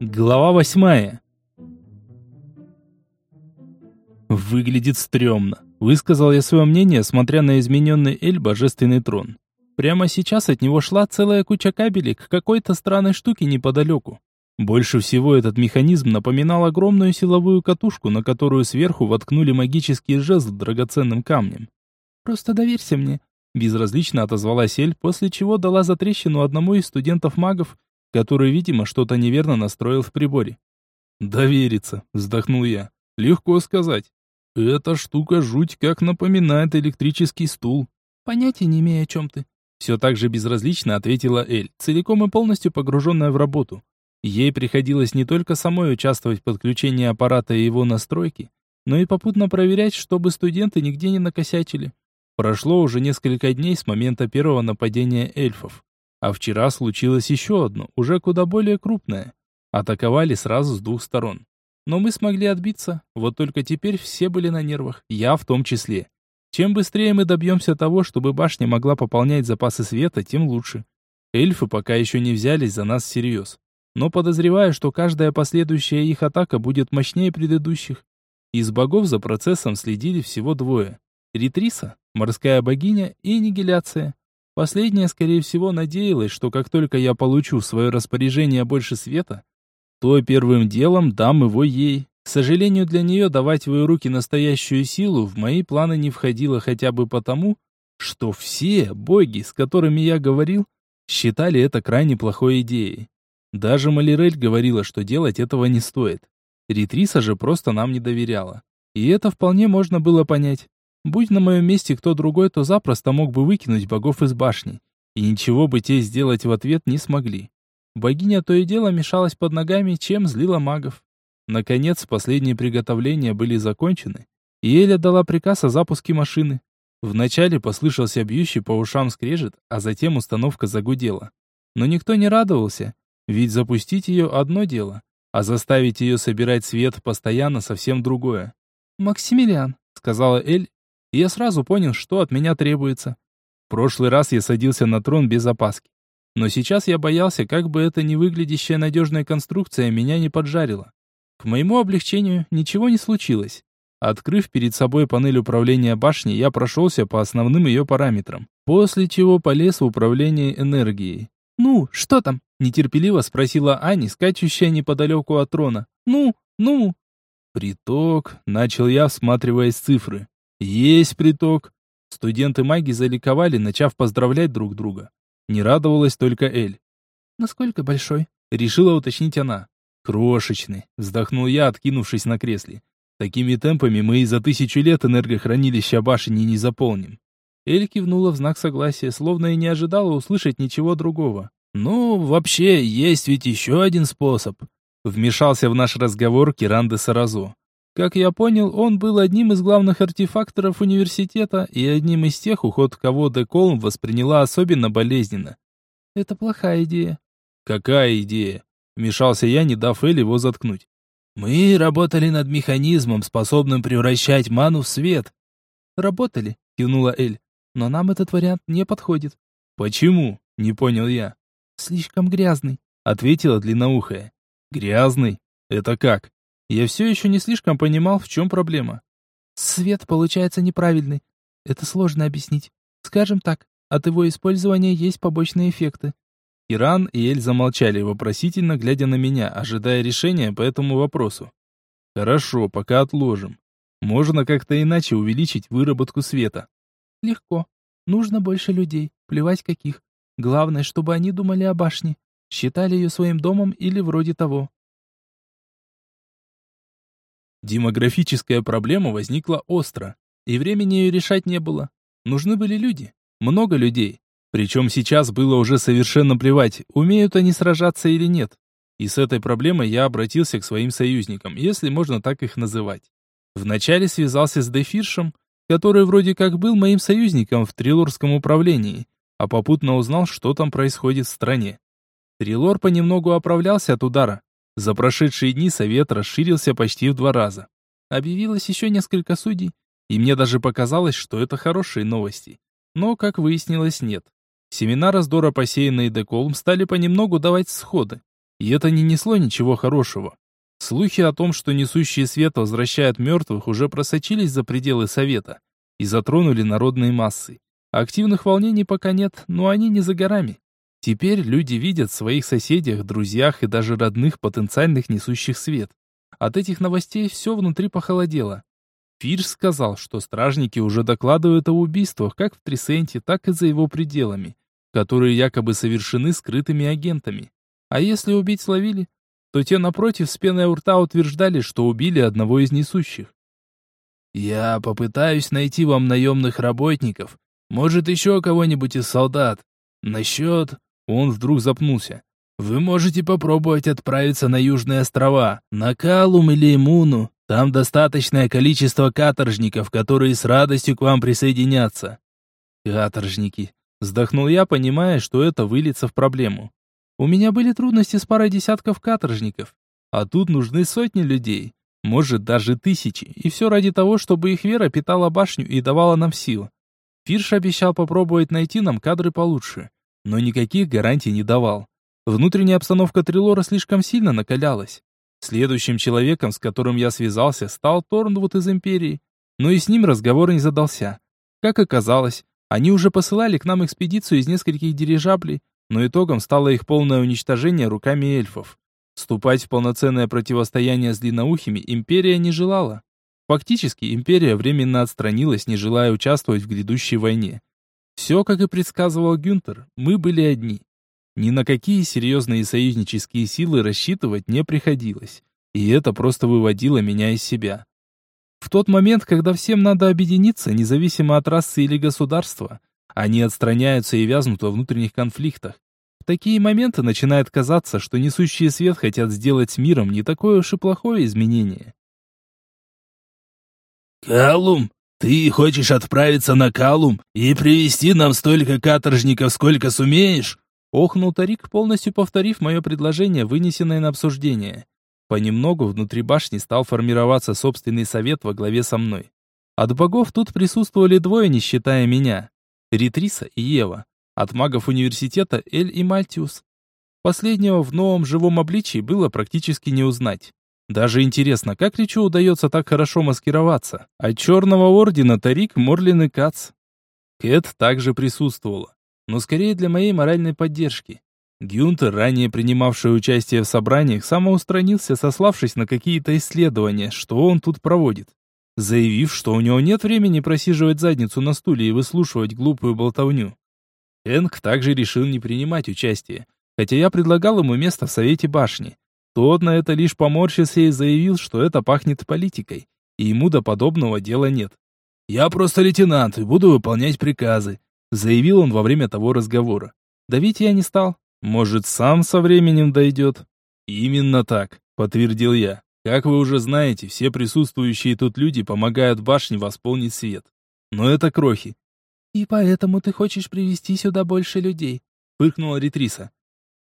Глава восьмая. Выглядит стрёмно, высказал я свое мнение, смотря на измененный Эль божественный трон. Прямо сейчас от него шла целая куча кабелей к какой-то странной штуке неподалеку. Больше всего этот механизм напоминал огромную силовую катушку, на которую сверху воткнули магический жезл драгоценным камнем. «Просто доверься мне», — безразлично отозвалась Эль, после чего дала затрещину одному из студентов-магов, который, видимо, что-то неверно настроил в приборе. «Довериться», — вздохнул я. «Легко сказать. Эта штука жуть как напоминает электрический стул». «Понятия не имею, о чем ты», все так же безразлично ответила Эль, целиком и полностью погруженная в работу. Ей приходилось не только самой участвовать в подключении аппарата и его настройке, но и попутно проверять, чтобы студенты нигде не накосячили. Прошло уже несколько дней с момента первого нападения эльфов. А вчера случилось еще одно, уже куда более крупное. Атаковали сразу с двух сторон. Но мы смогли отбиться, вот только теперь все были на нервах, я в том числе. Чем быстрее мы добьемся того, чтобы башня могла пополнять запасы света, тем лучше. Эльфы пока еще не взялись за нас всерьез. Но подозреваю, что каждая последующая их атака будет мощнее предыдущих. Из богов за процессом следили всего двое. Ритриса, морская богиня, и Аннигиляция. Последняя, скорее всего, надеялась, что как только я получу в свое распоряжение больше света, то первым делом дам его ей. К сожалению, для нее давать в ее руки настоящую силу в мои планы не входило хотя бы потому, что все боги, с которыми я говорил, считали это крайне плохой идеей. Даже Малирель говорила, что делать этого не стоит. Ритриса же просто нам не доверяла. И это вполне можно было понять. Будь на моем месте кто другой, то запросто мог бы выкинуть богов из башни. И ничего бы те сделать в ответ не смогли. Богиня то и дело мешалась под ногами, чем злила магов. Наконец, последние приготовления были закончены, и Эля дала приказ о запуске машины. Вначале послышался бьющий по ушам скрежет, а затем установка загудела. Но никто не радовался, ведь запустить ее одно дело, а заставить ее собирать свет постоянно совсем другое. «Максимилиан», — сказала Эль, я сразу понял, что от меня требуется. В прошлый раз я садился на трон без опаски. Но сейчас я боялся, как бы эта невыглядящая надежная конструкция меня не поджарила. К моему облегчению ничего не случилось. Открыв перед собой панель управления башни, я прошелся по основным ее параметрам, после чего полез в управление энергией. «Ну, что там?» – нетерпеливо спросила Ани, скачущая неподалеку от трона. «Ну, ну?» «Приток», – начал я, всматриваясь цифры. «Есть приток». Студенты маги заликовали, начав поздравлять друг друга. Не радовалась только Эль. «Насколько большой?» – решила уточнить она. «Крошечный», — вздохнул я, откинувшись на кресле. «Такими темпами мы и за тысячу лет энергохранилища башни не заполним». Эль кивнула в знак согласия, словно и не ожидала услышать ничего другого. «Ну, вообще, есть ведь еще один способ», — вмешался в наш разговор Киран де Саразо. Как я понял, он был одним из главных артефакторов университета и одним из тех, уход кого де Колм восприняла особенно болезненно. «Это плохая идея». «Какая идея?» Вмешался я, не дав Эль его заткнуть. «Мы работали над механизмом, способным превращать ману в свет». «Работали», — кивнула Эль. «Но нам этот вариант не подходит». «Почему?» — не понял я. «Слишком грязный», — ответила длинноухая. «Грязный? Это как?» Я все еще не слишком понимал, в чем проблема. «Свет получается неправильный. Это сложно объяснить. Скажем так, от его использования есть побочные эффекты. Иран и Эль замолчали, вопросительно глядя на меня, ожидая решения по этому вопросу. Хорошо, пока отложим. Можно как-то иначе увеличить выработку света. Легко. Нужно больше людей, плевать каких. Главное, чтобы они думали о башне, считали ее своим домом или вроде того. Демографическая проблема возникла остро, и времени ее решать не было. Нужны были люди, много людей, причем сейчас было уже совершенно плевать, умеют они сражаться или нет. И с этой проблемой я обратился к своим союзникам, если можно так их называть. Вначале связался с Дефиршем, который вроде как был моим союзником в Трилорском управлении, а попутно узнал, что там происходит в стране. Трилор понемногу оправлялся от удара. За прошедшие дни совет расширился почти в два раза. Объявилось еще несколько судей, и мне даже показалось, что это хорошие новости. Но, как выяснилось, нет. Семена раздора, посеянные Деколм, стали понемногу давать сходы. И это не несло ничего хорошего. Слухи о том, что несущие свет возвращают мертвых, уже просочились за пределы Совета и затронули народные массы. Активных волнений пока нет, но они не за горами. Теперь люди видят в своих соседях, друзьях и даже родных потенциальных несущих свет. От этих новостей все внутри похолодело. Фирш сказал, что стражники уже докладывают о убийствах как в Трисенте, так и за его пределами, которые якобы совершены скрытыми агентами. А если убить словили, то те напротив с пеной у рта утверждали, что убили одного из несущих. «Я попытаюсь найти вам наемных работников, может, еще кого-нибудь из солдат. Насчет...» Он вдруг запнулся. «Вы можете попробовать отправиться на Южные острова, на Калум или Имуну. Там достаточное количество каторжников, которые с радостью к вам присоединятся». «Каторжники», Вздохнул я, понимая, что это выльется в проблему. У меня были трудности с парой десятков каторжников, а тут нужны сотни людей, может даже тысячи, и все ради того, чтобы их вера питала башню и давала нам сил. Фирш обещал попробовать найти нам кадры получше, но никаких гарантий не давал. Внутренняя обстановка Трилора слишком сильно накалялась. Следующим человеком, с которым я связался, стал Торнвуд из Империи, но и с ним разговор не задался. Как оказалось, они уже посылали к нам экспедицию из нескольких дирижаблей, но итогом стало их полное уничтожение руками эльфов. Вступать в полноценное противостояние с длинноухими империя не желала. Фактически, империя временно отстранилась, не желая участвовать в грядущей войне. Все, как и предсказывал Гюнтер, мы были одни. Ни на какие серьезные союзнические силы рассчитывать не приходилось. И это просто выводило меня из себя. В тот момент, когда всем надо объединиться, независимо от расы или государства, они отстраняются и вязнут во внутренних конфликтах. В такие моменты начинает казаться, что несущие свет хотят сделать с миром не такое уж и плохое изменение. «Калум, ты хочешь отправиться на Калум и привести нам столько каторжников, сколько сумеешь?» Охнул Тарик, полностью повторив мое предложение, вынесенное на обсуждение. Понемногу внутри башни стал формироваться собственный совет во главе со мной. От богов тут присутствовали двое, не считая меня. Ритриса и Ева. От магов университета Эль и Мальтиус. Последнего в новом живом обличии было практически не узнать. Даже интересно, как Ричу удается так хорошо маскироваться. От Черного Ордена Тарик, Морлин и Кац. Кэт также присутствовала, но скорее для моей моральной поддержки. Гюнтер, ранее принимавший участие в собраниях, самоустранился, сославшись на какие-то исследования, что он тут проводит. Заявив, что у него нет времени просиживать задницу на стуле и выслушивать глупую болтовню. Энг также решил не принимать участие, хотя я предлагал ему место в Совете Башни. Тот на это лишь поморщился и заявил, что это пахнет политикой, и ему до подобного дела нет. «Я просто лейтенант и буду выполнять приказы», заявил он во время того разговора. Давить я не стал, может, сам со временем дойдет? Именно так, подтвердил я. Как вы уже знаете, все присутствующие тут люди помогают башне восполнить свет. Но это крохи. И поэтому ты хочешь привести сюда больше людей, фыркнула Ретриса.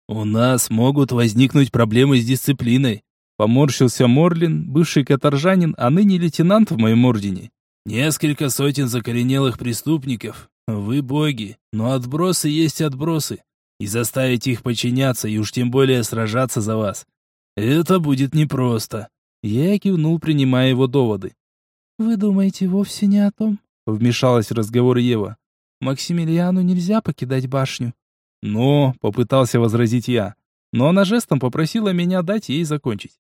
У нас могут возникнуть проблемы с дисциплиной, поморщился Морлин, бывший каторжанин, а ныне лейтенант в моем ордене. Несколько сотен закоренелых преступников. Вы боги, но отбросы есть отбросы и заставить их подчиняться, и уж тем более сражаться за вас. Это будет непросто. Я кивнул, принимая его доводы. Вы думаете вовсе не о том? Вмешалась в разговор Ева. Максимилиану нельзя покидать башню. Но, попытался возразить я, но она жестом попросила меня дать ей закончить.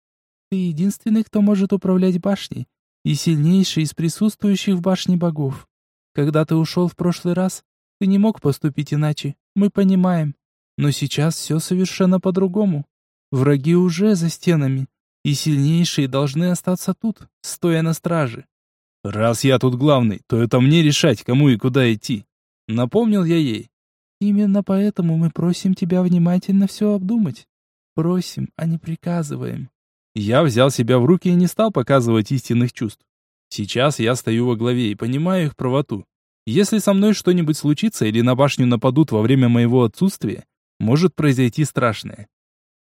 Ты единственный, кто может управлять башней, и сильнейший из присутствующих в башне богов. Когда ты ушел в прошлый раз, ты не мог поступить иначе, мы понимаем. Но сейчас все совершенно по-другому. Враги уже за стенами, и сильнейшие должны остаться тут, стоя на страже. Раз я тут главный, то это мне решать, кому и куда идти. Напомнил я ей. Именно поэтому мы просим тебя внимательно все обдумать. Просим, а не приказываем. Я взял себя в руки и не стал показывать истинных чувств. Сейчас я стою во главе и понимаю их правоту. Если со мной что-нибудь случится или на башню нападут во время моего отсутствия, может произойти страшное.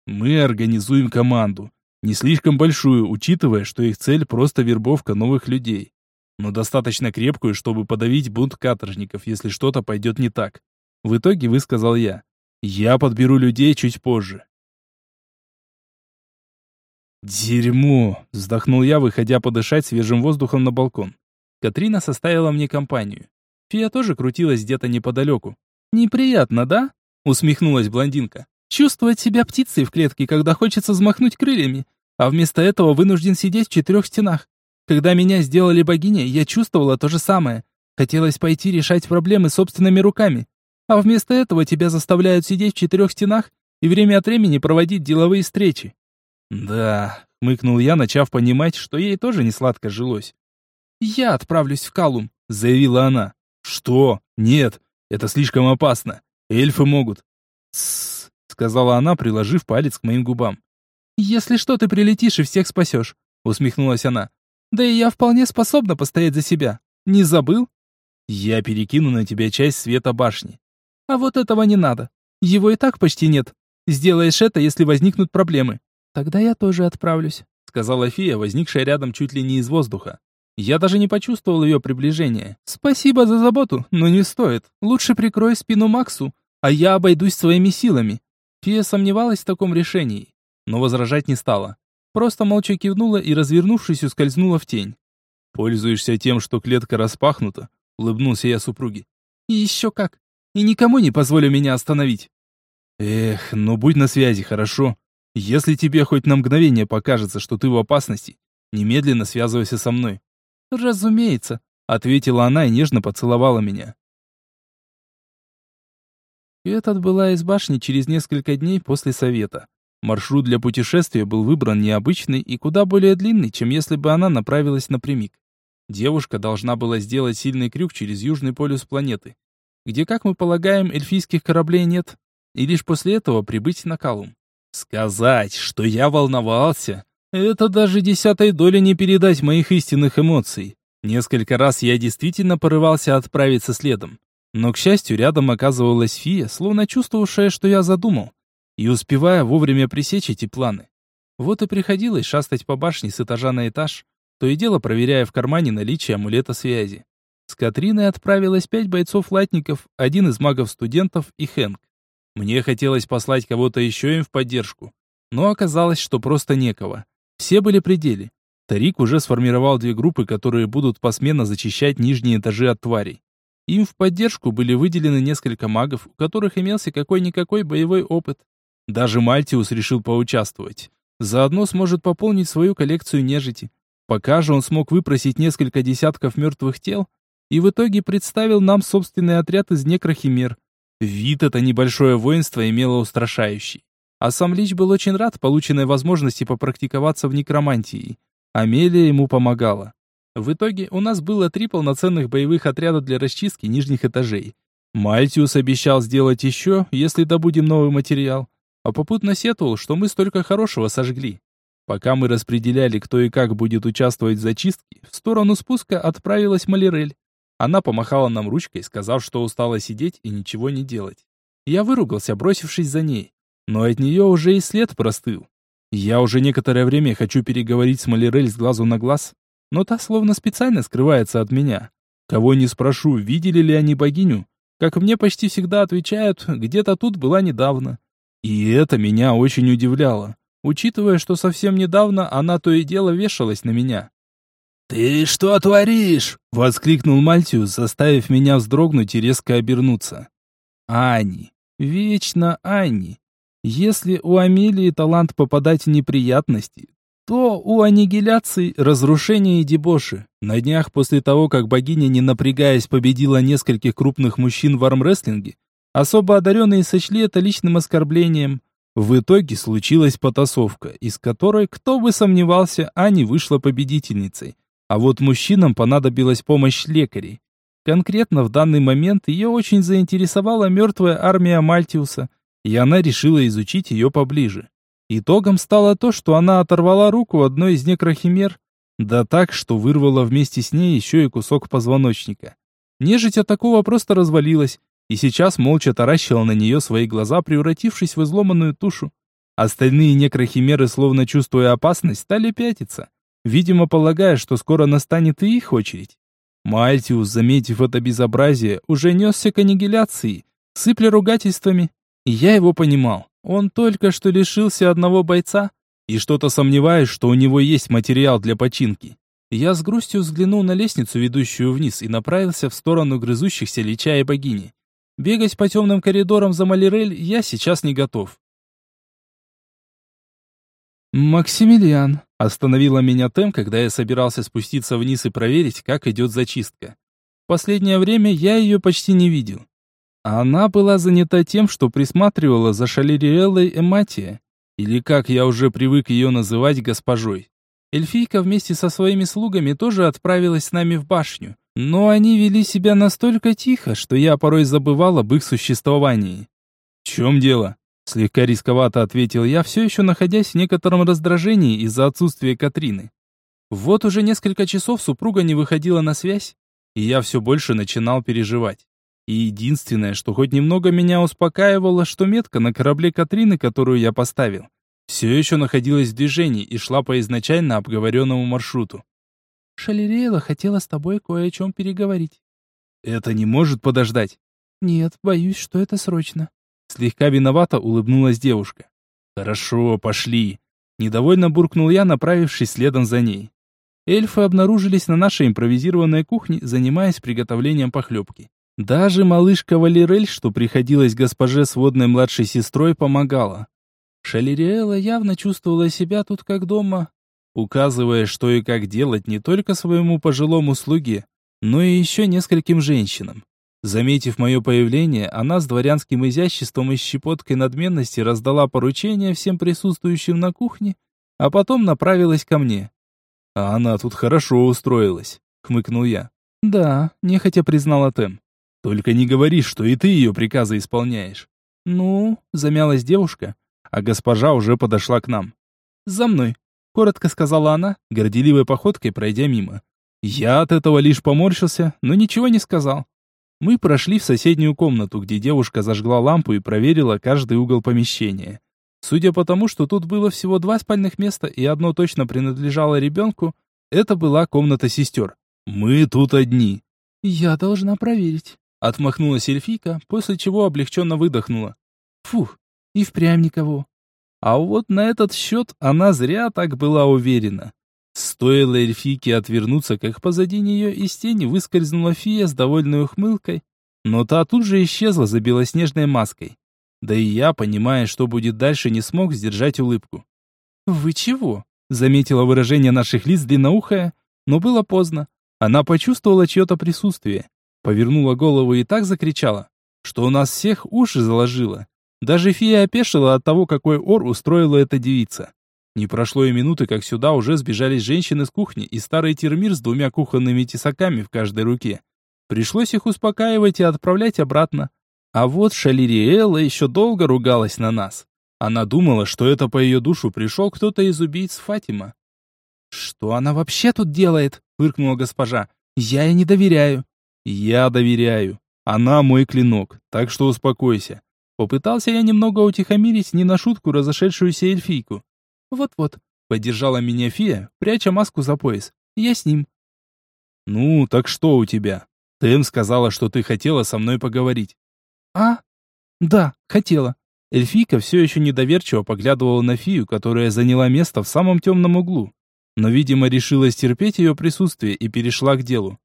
Мы организуем команду, не слишком большую, учитывая, что их цель просто вербовка новых людей, но достаточно крепкую, чтобы подавить бунт каторжников, если что-то пойдет не так. В итоге высказал я. Я подберу людей чуть позже. «Дерьмо!» – вздохнул я, выходя подышать свежим воздухом на балкон. Катрина составила мне компанию. Фия тоже крутилась где-то неподалеку. «Неприятно, да?» – усмехнулась блондинка. «Чувствовать себя птицей в клетке, когда хочется взмахнуть крыльями, а вместо этого вынужден сидеть в четырех стенах. Когда меня сделали богиней, я чувствовала то же самое. Хотелось пойти решать проблемы собственными руками. А вместо этого тебя заставляют сидеть в четырех стенах и время от времени проводить деловые встречи. Да, хмыкнул я, начав понимать, что ей тоже не сладко жилось. Я отправлюсь в Калум, заявила она. Что? Нет, это слишком опасно. Эльфы могут. Тссс, сказала она, приложив палец к моим губам. Если что, ты прилетишь и всех спасешь, усмехнулась она. Да и я вполне способна постоять за себя. Не забыл? Я перекину на тебя часть света башни. А вот этого не надо. Его и так почти нет. Сделаешь это, если возникнут проблемы. Тогда я тоже отправлюсь, сказала фия, возникшая рядом чуть ли не из воздуха. Я даже не почувствовал ее приближения. Спасибо за заботу, но не стоит. Лучше прикрой спину Максу, а я обойдусь своими силами. Фия сомневалась в таком решении, но возражать не стала. Просто молча кивнула и, развернувшись, ускользнула в тень. «Пользуешься тем, что клетка распахнута?» — улыбнулся я супруге. «И еще как. И никому не позволю меня остановить». «Эх, ну будь на связи, хорошо? Если тебе хоть на мгновение покажется, что ты в опасности, немедленно связывайся со мной. Разумеется, ответила она и нежно поцеловала меня. Этот была из башни через несколько дней после совета. Маршрут для путешествия был выбран необычный и куда более длинный, чем если бы она направилась напрямик. Девушка должна была сделать сильный крюк через южный полюс планеты, где, как мы полагаем, эльфийских кораблей нет, и лишь после этого прибыть на Калум. Сказать, что я волновался, это даже десятой доли не передать моих истинных эмоций. Несколько раз я действительно порывался отправиться следом. Но, к счастью, рядом оказывалась фия, словно чувствовавшая, что я задумал, и успевая вовремя пресечь эти планы. Вот и приходилось шастать по башне с этажа на этаж, то и дело проверяя в кармане наличие амулета связи. С Катриной отправилось пять бойцов-латников, один из магов-студентов и Хэнк. Мне хотелось послать кого-то еще им в поддержку, но оказалось, что просто некого. Все были при деле. Тарик уже сформировал две группы, которые будут посменно зачищать нижние этажи от тварей. Им в поддержку были выделены несколько магов, у которых имелся какой-никакой боевой опыт. Даже Мальтиус решил поучаствовать. Заодно сможет пополнить свою коллекцию нежити. Пока же он смог выпросить несколько десятков мертвых тел и в итоге представил нам собственный отряд из некрохимер, Вид это небольшое воинство имело устрашающий. А сам Лич был очень рад полученной возможности попрактиковаться в некромантии. Амелия ему помогала. В итоге у нас было три полноценных боевых отряда для расчистки нижних этажей. Мальтиус обещал сделать еще, если добудем новый материал, а попутно сетовал, что мы столько хорошего сожгли. Пока мы распределяли, кто и как будет участвовать в зачистке, в сторону спуска отправилась Малирель. Она помахала нам ручкой, сказав, что устала сидеть и ничего не делать. Я выругался, бросившись за ней. Но от нее уже и след простыл. Я уже некоторое время хочу переговорить с Малирель с глазу на глаз, но та словно специально скрывается от меня. Кого не спрошу, видели ли они богиню, как мне почти всегда отвечают, где-то тут была недавно. И это меня очень удивляло, учитывая, что совсем недавно она то и дело вешалась на меня. «Ты что творишь?» — воскликнул Мальтиус, заставив меня вздрогнуть и резко обернуться. «Ани! Вечно Ани! Если у Амелии талант попадать в неприятности, то у аннигиляции разрушение и дебоши. На днях после того, как богиня, не напрягаясь, победила нескольких крупных мужчин в армрестлинге, особо одаренные сочли это личным оскорблением. В итоге случилась потасовка, из которой, кто бы сомневался, Ани вышла победительницей. А вот мужчинам понадобилась помощь лекарей. Конкретно в данный момент ее очень заинтересовала мертвая армия Мальтиуса, и она решила изучить ее поближе. Итогом стало то, что она оторвала руку одной из некрохимер, да так, что вырвала вместе с ней еще и кусок позвоночника. Нежить от такого просто развалилась, и сейчас молча таращила на нее свои глаза, превратившись в изломанную тушу. Остальные некрохимеры, словно чувствуя опасность, стали пятиться видимо, полагая, что скоро настанет и их очередь. Мальтиус, заметив это безобразие, уже несся к аннигиляции, сыпля ругательствами. И я его понимал. Он только что лишился одного бойца, и что-то сомневаюсь, что у него есть материал для починки. Я с грустью взглянул на лестницу, ведущую вниз, и направился в сторону грызущихся Лича и богини. Бегать по темным коридорам за Малирель я сейчас не готов. «Максимилиан», — остановила меня Тем, когда я собирался спуститься вниз и проверить, как идет зачистка. В последнее время я ее почти не видел. Она была занята тем, что присматривала за Шалериэллой Эматия, или как я уже привык ее называть госпожой. Эльфийка вместе со своими слугами тоже отправилась с нами в башню, но они вели себя настолько тихо, что я порой забывал об их существовании. «В чем дело?» Слегка рисковато ответил я, все еще находясь в некотором раздражении из-за отсутствия Катрины. Вот уже несколько часов супруга не выходила на связь, и я все больше начинал переживать. И единственное, что хоть немного меня успокаивало, что метка на корабле Катрины, которую я поставил, все еще находилась в движении и шла по изначально обговоренному маршруту. Шалереева хотела с тобой кое о чем переговорить. Это не может подождать? Нет, боюсь, что это срочно. Слегка виновато улыбнулась девушка. «Хорошо, пошли». Недовольно буркнул я, направившись следом за ней. Эльфы обнаружились на нашей импровизированной кухне, занимаясь приготовлением похлебки. Даже малышка Валерель, что приходилась госпоже сводной младшей сестрой, помогала. Шалериэла явно чувствовала себя тут как дома, указывая, что и как делать не только своему пожилому слуге, но и еще нескольким женщинам. Заметив мое появление, она с дворянским изяществом и щепоткой надменности раздала поручение всем присутствующим на кухне, а потом направилась ко мне. «А она тут хорошо устроилась», — хмыкнул я. «Да», — нехотя признала Тем. «Только не говори, что и ты ее приказы исполняешь». «Ну», — замялась девушка, а госпожа уже подошла к нам. «За мной», — коротко сказала она, горделивой походкой пройдя мимо. Я от этого лишь поморщился, но ничего не сказал. Мы прошли в соседнюю комнату, где девушка зажгла лампу и проверила каждый угол помещения. Судя по тому, что тут было всего два спальных места и одно точно принадлежало ребенку, это была комната сестер. Мы тут одни. «Я должна проверить», — отмахнулась эльфийка, после чего облегченно выдохнула. «Фух, и впрямь никого». А вот на этот счет она зря так была уверена. Стоило эльфийке отвернуться, как позади нее из тени выскользнула фия с довольной ухмылкой, но та тут же исчезла за белоснежной маской. Да и я, понимая, что будет дальше, не смог сдержать улыбку. «Вы чего?» — заметила выражение наших лиц длинноухая, но было поздно. Она почувствовала чье-то присутствие, повернула голову и так закричала, что у нас всех уши заложило. Даже фия опешила от того, какой ор устроила эта девица. Не прошло и минуты, как сюда уже сбежались женщины с кухни и старый термир с двумя кухонными тесаками в каждой руке. Пришлось их успокаивать и отправлять обратно. А вот Шалириэла еще долго ругалась на нас. Она думала, что это по ее душу пришел кто-то из убийц Фатима. «Что она вообще тут делает?» — фыркнула госпожа. «Я ей не доверяю». «Я доверяю. Она мой клинок, так что успокойся». Попытался я немного утихомирить не на шутку разошедшуюся эльфийку. «Вот-вот», — поддержала меня фия, пряча маску за пояс. «Я с ним». «Ну, так что у тебя? Тэм сказала, что ты хотела со мной поговорить». «А? Да, хотела». Эльфийка все еще недоверчиво поглядывала на фию, которая заняла место в самом темном углу. Но, видимо, решила стерпеть ее присутствие и перешла к делу.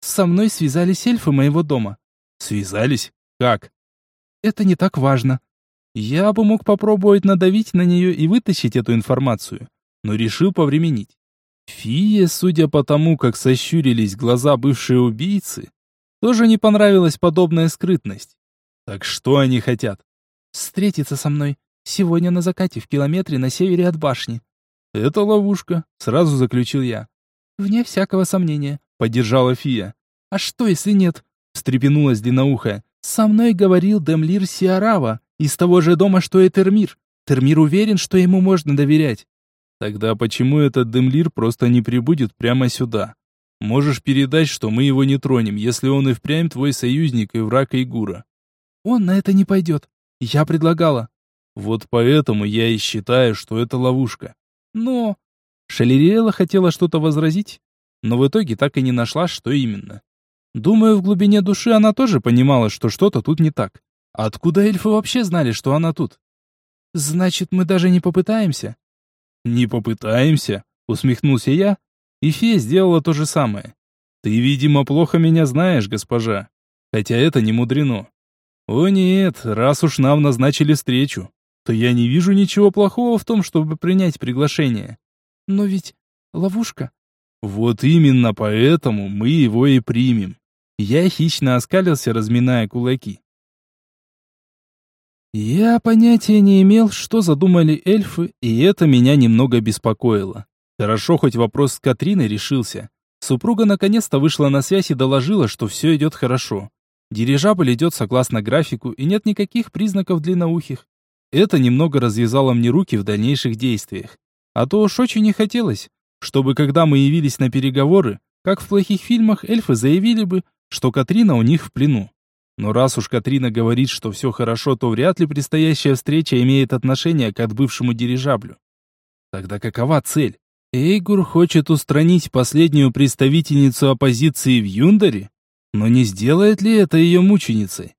«Со мной связались эльфы моего дома». «Связались? Как?» «Это не так важно. Я бы мог попробовать надавить на нее и вытащить эту информацию, но решил повременить. Фие, судя по тому, как сощурились глаза бывшей убийцы, тоже не понравилась подобная скрытность. Так что они хотят? Встретиться со мной. Сегодня на закате в километре на севере от башни. Это ловушка, сразу заключил я. Вне всякого сомнения, поддержала Фия. А что, если нет? встрепенулась длинноухая. Со мной говорил Демлир Сиарава, из того же дома, что и Термир. Термир уверен, что ему можно доверять. Тогда почему этот Демлир просто не прибудет прямо сюда? Можешь передать, что мы его не тронем, если он и впрямь твой союзник и враг Игура. Он на это не пойдет. Я предлагала. Вот поэтому я и считаю, что это ловушка. Но... Шалериэла хотела что-то возразить, но в итоге так и не нашла, что именно. Думаю, в глубине души она тоже понимала, что что-то тут не так. Откуда эльфы вообще знали, что она тут? Значит, мы даже не попытаемся? Не попытаемся, усмехнулся я, и фея сделала то же самое. Ты, видимо, плохо меня знаешь, госпожа. Хотя это не мудрено. О нет, раз уж нам назначили встречу, то я не вижу ничего плохого в том, чтобы принять приглашение. Но ведь ловушка. Вот именно поэтому мы его и примем. Я хищно оскалился, разминая кулаки. Я понятия не имел, что задумали эльфы, и это меня немного беспокоило. Хорошо, хоть вопрос с Катриной решился. Супруга наконец-то вышла на связь и доложила, что все идет хорошо. Дирижабль идет согласно графику, и нет никаких признаков длинноухих. Это немного развязало мне руки в дальнейших действиях. А то уж очень не хотелось, чтобы когда мы явились на переговоры, как в плохих фильмах эльфы заявили бы, что Катрина у них в плену. Но раз уж Катрина говорит, что все хорошо, то вряд ли предстоящая встреча имеет отношение к отбывшему дирижаблю. Тогда какова цель? Эйгур хочет устранить последнюю представительницу оппозиции в Юндаре? Но не сделает ли это ее мученицей?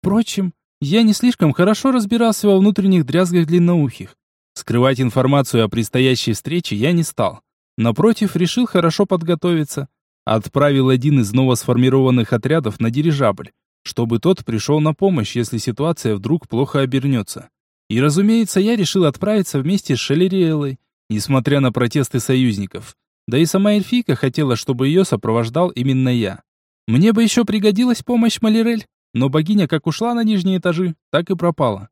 Впрочем, я не слишком хорошо разбирался во внутренних дрязгах длинноухих. Скрывать информацию о предстоящей встрече я не стал. Напротив, решил хорошо подготовиться. Отправил один из новосформированных отрядов на дирижабль, чтобы тот пришел на помощь, если ситуация вдруг плохо обернется. И, разумеется, я решил отправиться вместе с Шалериэлой, несмотря на протесты союзников. Да и сама эльфийка хотела, чтобы ее сопровождал именно я. Мне бы еще пригодилась помощь Малирель, но богиня как ушла на нижние этажи, так и пропала.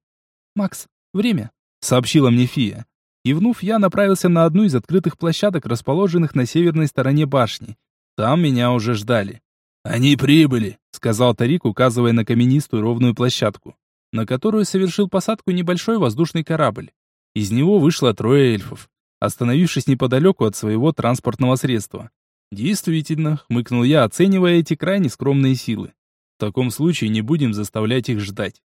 «Макс, время», — сообщила мне фия. Кивнув, я направился на одну из открытых площадок, расположенных на северной стороне башни. Там меня уже ждали. «Они прибыли», — сказал Тарик, указывая на каменистую ровную площадку, на которую совершил посадку небольшой воздушный корабль. Из него вышло трое эльфов, остановившись неподалеку от своего транспортного средства. «Действительно», — хмыкнул я, оценивая эти крайне скромные силы. «В таком случае не будем заставлять их ждать».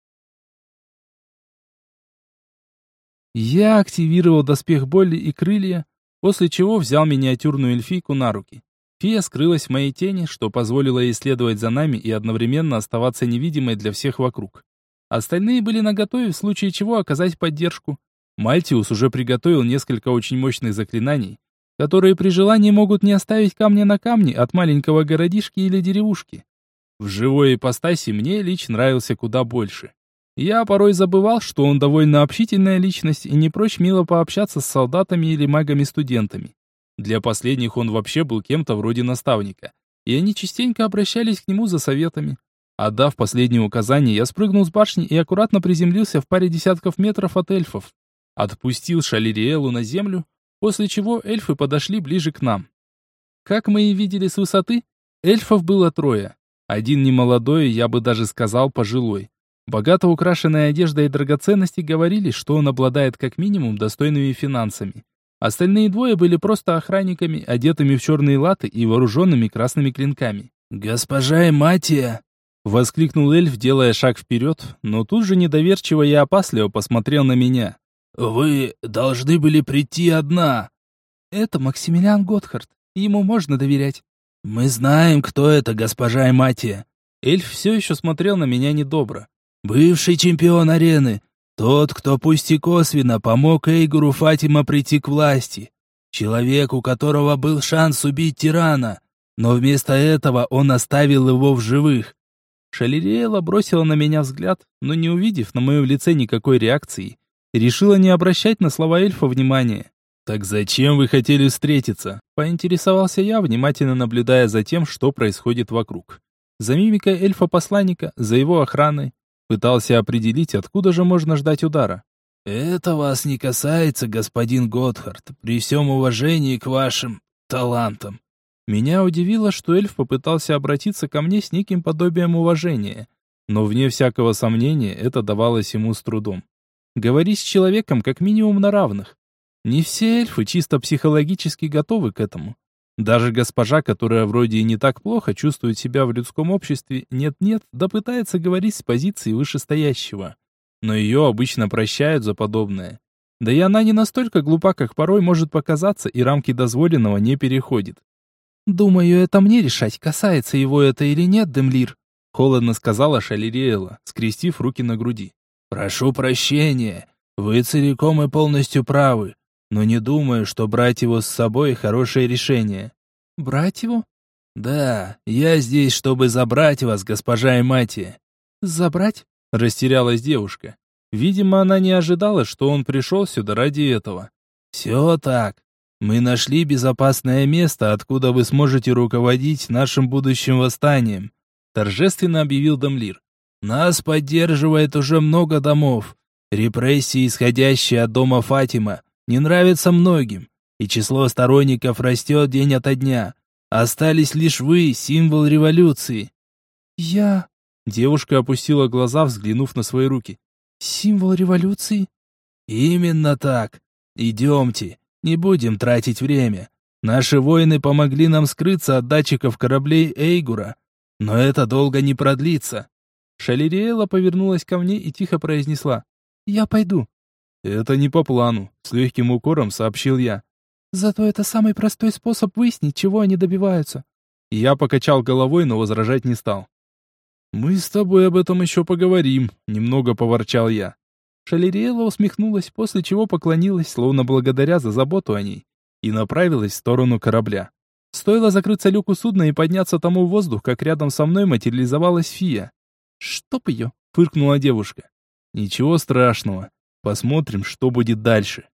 Я активировал доспех боли и крылья, после чего взял миниатюрную эльфийку на руки. Фия скрылась в моей тени, что позволило ей следовать за нами и одновременно оставаться невидимой для всех вокруг. Остальные были наготове в случае чего оказать поддержку. Мальтиус уже приготовил несколько очень мощных заклинаний, которые при желании могут не оставить камня на камне от маленького городишки или деревушки. В живой ипостаси мне Лич нравился куда больше. Я порой забывал, что он довольно общительная личность и не прочь мило пообщаться с солдатами или магами-студентами. Для последних он вообще был кем-то вроде наставника, и они частенько обращались к нему за советами. Отдав последнее указание, я спрыгнул с башни и аккуратно приземлился в паре десятков метров от эльфов. Отпустил Шалириэлу на землю, после чего эльфы подошли ближе к нам. Как мы и видели с высоты, эльфов было трое. Один немолодой, я бы даже сказал, пожилой. Богато украшенная одежда и драгоценности говорили, что он обладает как минимум достойными финансами. Остальные двое были просто охранниками, одетыми в черные латы и вооруженными красными клинками. «Госпожа Эматия!» — воскликнул эльф, делая шаг вперед, но тут же недоверчиво и опасливо посмотрел на меня. «Вы должны были прийти одна». «Это Максимилиан Готхард, ему можно доверять». «Мы знаем, кто это, госпожа Эматия». Эльф все еще смотрел на меня недобро. Бывший чемпион арены. Тот, кто пусть и косвенно помог Эйгуру Фатима прийти к власти. Человек, у которого был шанс убить тирана. Но вместо этого он оставил его в живых. Шалериэла бросила на меня взгляд, но не увидев на моем лице никакой реакции, решила не обращать на слова эльфа внимания. «Так зачем вы хотели встретиться?» – поинтересовался я, внимательно наблюдая за тем, что происходит вокруг. За мимикой эльфа-посланника, за его охраной, Пытался определить, откуда же можно ждать удара. «Это вас не касается, господин Готхард, при всем уважении к вашим талантам». Меня удивило, что эльф попытался обратиться ко мне с неким подобием уважения, но вне всякого сомнения это давалось ему с трудом. Говорить с человеком как минимум на равных. Не все эльфы чисто психологически готовы к этому. Даже госпожа, которая вроде и не так плохо чувствует себя в людском обществе, нет-нет, да пытается говорить с позиции вышестоящего. Но ее обычно прощают за подобное. Да и она не настолько глупа, как порой может показаться, и рамки дозволенного не переходит. «Думаю, это мне решать, касается его это или нет, Демлир», Холодно сказала Шалериэла, скрестив руки на груди. «Прошу прощения, вы целиком и полностью правы, но не думаю, что брать его с собой хорошее решение». «Брать его?» «Да, я здесь, чтобы забрать вас, госпожа Эматия». «Забрать?» — растерялась девушка. Видимо, она не ожидала, что он пришел сюда ради этого. «Все так. Мы нашли безопасное место, откуда вы сможете руководить нашим будущим восстанием», — торжественно объявил Дамлир. «Нас поддерживает уже много домов. Репрессии, исходящие от дома Фатима, не нравятся многим, и число сторонников растет день ото дня. Остались лишь вы, символ революции». «Я...» Девушка опустила глаза, взглянув на свои руки. «Символ революции?» «Именно так. Идемте, не будем тратить время. Наши воины помогли нам скрыться от датчиков кораблей Эйгура, но это долго не продлится». Шалериэла повернулась ко мне и тихо произнесла. «Я пойду». «Это не по плану», — с легким укором сообщил я. «Зато это самый простой способ выяснить, чего они добиваются». Я покачал головой, но возражать не стал. «Мы с тобой об этом еще поговорим», — немного поворчал я. Шалериэла усмехнулась, после чего поклонилась, словно благодаря за заботу о ней, и направилась в сторону корабля. Стоило закрыться люку судна и подняться тому в воздух, как рядом со мной материализовалась фия. «Чтоб ее!» — фыркнула девушка. «Ничего страшного. Посмотрим, что будет дальше».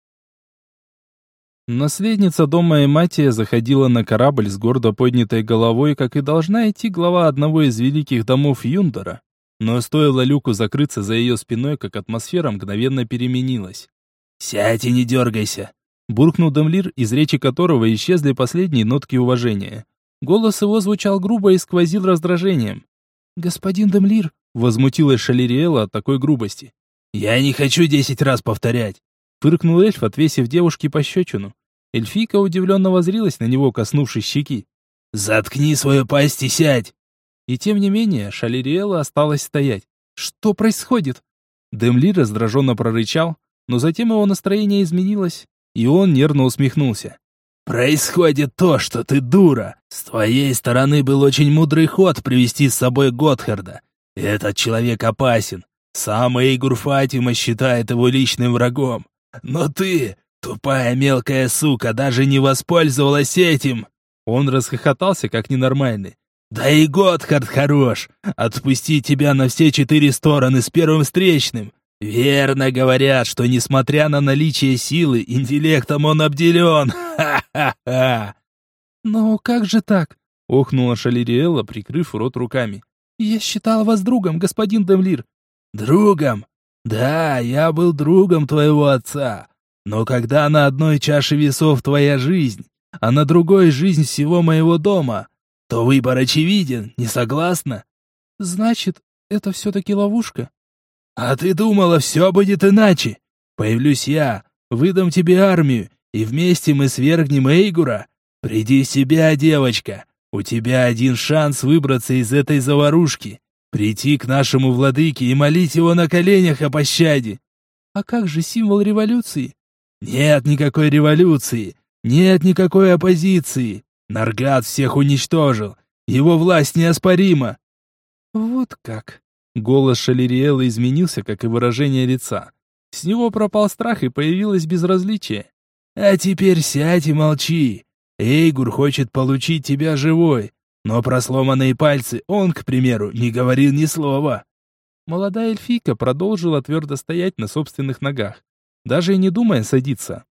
Наследница дома Эматия заходила на корабль с гордо поднятой головой, как и должна идти глава одного из великих домов Юндора. Но стоило люку закрыться за ее спиной, как атмосфера мгновенно переменилась. «Сядь и не дергайся!» Буркнул Демлир, из речи которого исчезли последние нотки уважения. Голос его звучал грубо и сквозил раздражением. «Господин Демлир!» — возмутилась Шалериэла от такой грубости. «Я не хочу десять раз повторять!» Фыркнул эльф, отвесив девушке пощечину. Эльфийка удивленно возрилась на него, коснувшись щеки. «Заткни свою пасть и сядь!» И тем не менее, Шалериэла осталась стоять. «Что происходит?» Демли раздраженно прорычал, но затем его настроение изменилось, и он нервно усмехнулся. «Происходит то, что ты дура. С твоей стороны был очень мудрый ход привести с собой Готхарда. Этот человек опасен. Сам Эйгур Фатима считает его личным врагом. Но ты, тупая мелкая сука, даже не воспользовалась этим!» Он расхохотался, как ненормальный. «Да и Готхард хорош! Отпусти тебя на все четыре стороны с первым встречным! Верно говорят, что несмотря на наличие силы, интеллектом он обделен! Ха-ха-ха!» «Но как же так?» — охнула Шалериэлла, прикрыв рот руками. «Я считала вас другом, господин Демлир». «Другом? Да, я был другом твоего отца. Но когда на одной чаше весов твоя жизнь, а на другой жизнь всего моего дома, то выбор очевиден, не согласна?» «Значит, это все-таки ловушка?» «А ты думала, все будет иначе? Появлюсь я, выдам тебе армию, и вместе мы свергнем Эйгура. Приди в себя, девочка. У тебя один шанс выбраться из этой заварушки. Прийти к нашему владыке и молить его на коленях о пощаде». «А как же символ революции?» «Нет никакой революции. Нет никакой оппозиции. Наргат всех уничтожил. Его власть неоспорима». «Вот как». Голос Шалериэла изменился, как и выражение лица. С него пропал страх и появилось безразличие. «А теперь сядь и молчи. Эйгур хочет получить тебя живой, но про сломанные пальцы он, к примеру, не говорил ни слова». Молодая эльфийка продолжила твердо стоять на собственных ногах, даже и не думая садиться.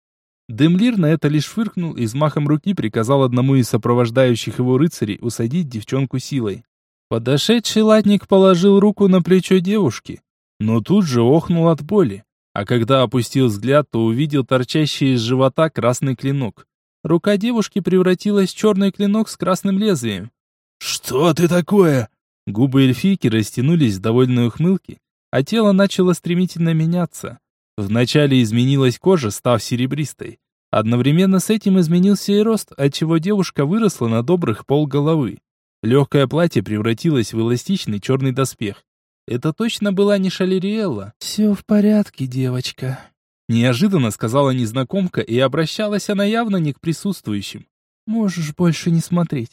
Демлир на это лишь фыркнул и взмахом руки приказал одному из сопровождающих его рыцарей усадить девчонку силой. Подошедший латник положил руку на плечо девушки, но тут же охнул от боли, а когда опустил взгляд, то увидел торчащий из живота красный клинок. Рука девушки превратилась в черный клинок с красным лезвием. «Что ты такое?» Губы эльфийки растянулись в довольной ухмылке, а тело начало стремительно меняться. Вначале изменилась кожа, став серебристой. Одновременно с этим изменился и рост, отчего девушка выросла на добрых полголовы. Легкое платье превратилось в эластичный черный доспех. Это точно была не Шалериэлла. «Все в порядке, девочка», — неожиданно сказала незнакомка, и обращалась она явно не к присутствующим. «Можешь больше не смотреть.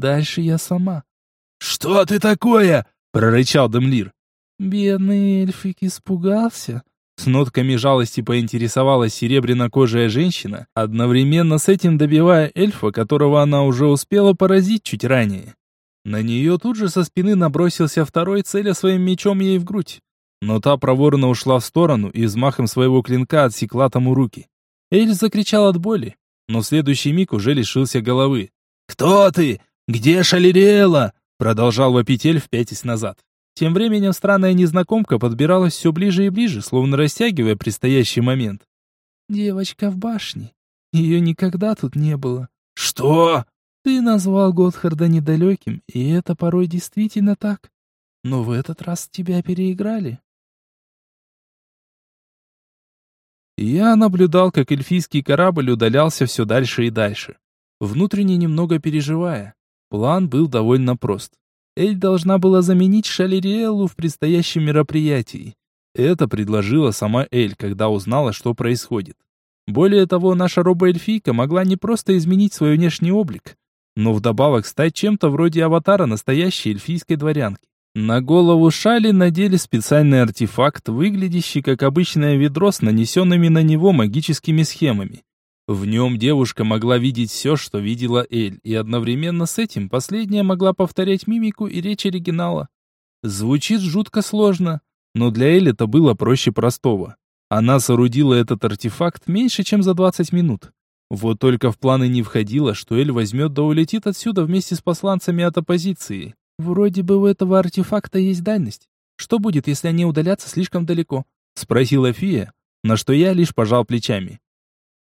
Дальше я сама». «Что ты такое?» — прорычал Демлир. «Бедный эльфик испугался», с нотками жалости поинтересовалась серебряно-кожая женщина, одновременно с этим добивая эльфа, которого она уже успела поразить чуть ранее. На нее тут же со спины набросился второй, целя своим мечом ей в грудь. Но та проворно ушла в сторону и взмахом своего клинка отсекла тому руки. Эльф закричал от боли, но в следующий миг уже лишился головы. «Кто ты? Где Шалериэла?» Продолжал вопить эльф, пятясь назад. Тем временем странная незнакомка подбиралась все ближе и ближе, словно растягивая предстоящий момент. «Девочка в башне. Ее никогда тут не было». «Что?» «Ты назвал Готхарда недалеким, и это порой действительно так. Но в этот раз тебя переиграли». Я наблюдал, как эльфийский корабль удалялся все дальше и дальше, внутренне немного переживая. План был довольно прост. Эль должна была заменить Шалериэлу в предстоящем мероприятии. Это предложила сама Эль, когда узнала, что происходит. Более того, наша робоэльфийка могла не просто изменить свой внешний облик, но вдобавок стать чем-то вроде аватара настоящей эльфийской дворянки. На голову Шали надели специальный артефакт, выглядящий как обычное ведро с нанесенными на него магическими схемами. В нем девушка могла видеть все, что видела Эль, и одновременно с этим последняя могла повторять мимику и речь оригинала. Звучит жутко сложно, но для Эль это было проще простого. Она соорудила этот артефакт меньше, чем за 20 минут. Вот только в планы не входило, что Эль возьмет да улетит отсюда вместе с посланцами от оппозиции. «Вроде бы у этого артефакта есть дальность. Что будет, если они удалятся слишком далеко?» — спросила Фия, на что я лишь пожал плечами.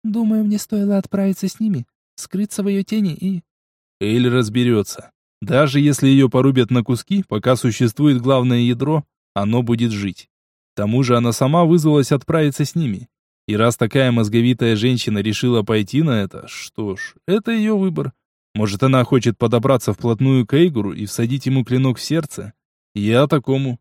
Думаю, мне стоило отправиться с ними, скрыться в ее тени и... Эль разберется. Даже если ее порубят на куски, пока существует главное ядро, оно будет жить. К тому же она сама вызвалась отправиться с ними. И раз такая мозговитая женщина решила пойти на это, что ж, это ее выбор. Может, она хочет подобраться вплотную к Эйгуру и всадить ему клинок в сердце? Я такому.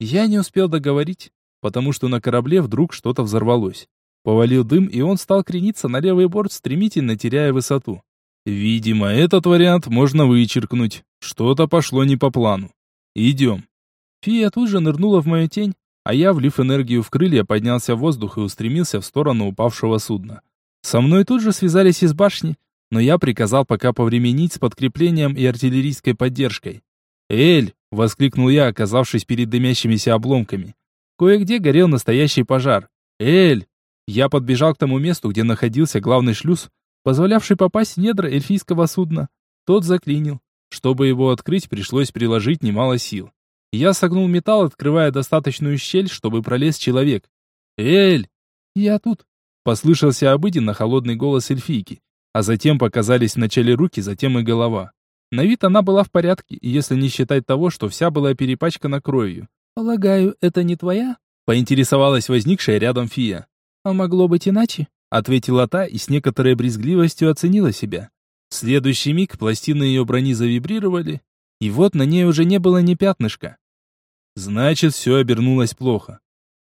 Я не успел договорить, потому что на корабле вдруг что-то взорвалось. Повалил дым, и он стал крениться на левый борт, стремительно теряя высоту. Видимо, этот вариант можно вычеркнуть. Что-то пошло не по плану. Идем. Фия тут же нырнула в мою тень, а я, влив энергию в крылья, поднялся в воздух и устремился в сторону упавшего судна. Со мной тут же связались из башни, но я приказал пока повременить с подкреплением и артиллерийской поддержкой. «Эль!» — воскликнул я, оказавшись перед дымящимися обломками. Кое-где горел настоящий пожар. «Эль!» Я подбежал к тому месту, где находился главный шлюз, позволявший попасть в недра эльфийского судна. Тот заклинил. Чтобы его открыть, пришлось приложить немало сил. Я согнул металл, открывая достаточную щель, чтобы пролез человек. «Эль!» «Я тут!» Послышался обыденно холодный голос эльфийки, а затем показались вначале руки, затем и голова. На вид она была в порядке, если не считать того, что вся была перепачкана кровью. «Полагаю, это не твоя?» Поинтересовалась возникшая рядом фия. «А могло быть иначе?» — ответила та и с некоторой брезгливостью оценила себя. В следующий миг пластины ее брони завибрировали, и вот на ней уже не было ни пятнышка. Значит, все обернулось плохо.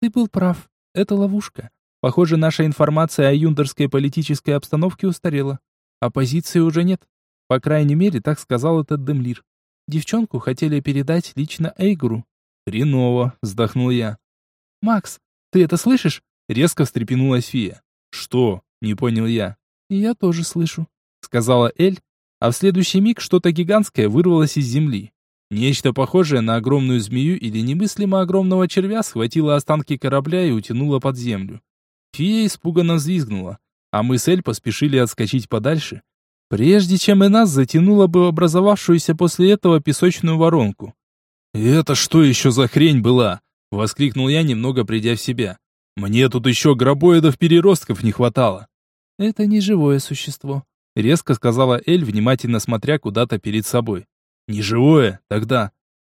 «Ты был прав. Это ловушка. Похоже, наша информация о юндерской политической обстановке устарела. Оппозиции уже нет. По крайней мере, так сказал этот Демлир. Девчонку хотели передать лично Эйгуру». «Хреново», — вздохнул я. «Макс, ты это слышишь?» Резко встрепенулась фия. «Что?» — не понял я. «Я тоже слышу», — сказала Эль, а в следующий миг что-то гигантское вырвалось из земли. Нечто похожее на огромную змею или немыслимо огромного червя схватило останки корабля и утянуло под землю. Фия испуганно взвизгнула, а мы с Эль поспешили отскочить подальше, прежде чем и нас затянуло бы образовавшуюся после этого песочную воронку. «Это что еще за хрень была?» — воскликнул я, немного придя в себя. Мне тут еще гробоидов-переростков не хватало. Это не живое существо, резко сказала Эль, внимательно смотря куда-то перед собой. Не живое? Тогда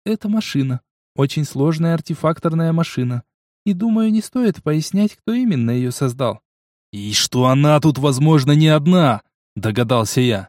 это машина, очень сложная артефакторная машина. И думаю, не стоит пояснять, кто именно ее создал. И что она тут, возможно, не одна, догадался я.